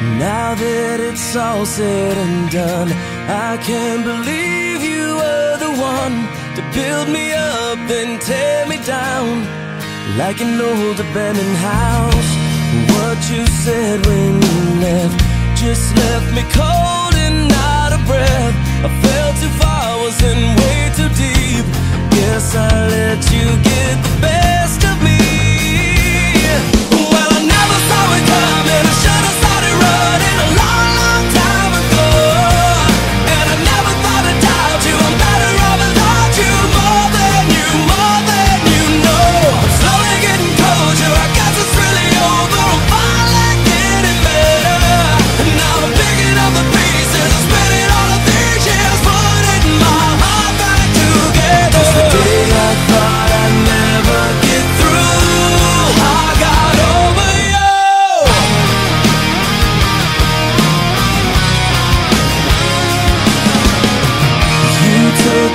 Now that it's all said and done, I can't believe you were the one to build me up and tear me down like an old abandoned house. What you said when you left just left me cold and out of breath. I fell too far, was in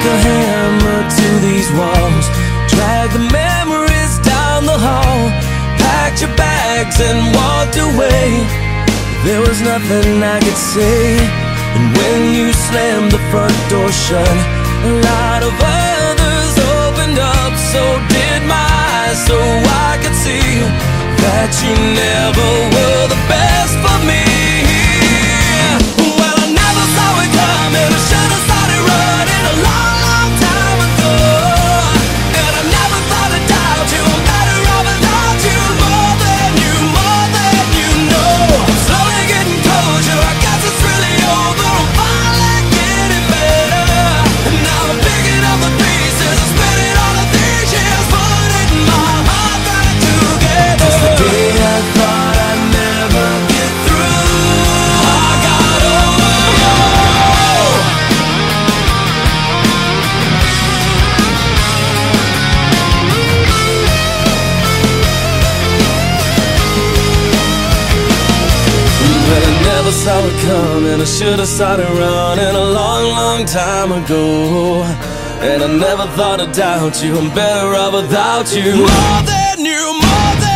a hammer to these walls, dragged the memories down the hall, packed your bags and walked away. There was nothing I could say, and when you slammed the front door shut, a lot of others saw it coming, I should've started running a long, long time ago. And I never thought I'd doubt you, I'm better off without you. More than you, more than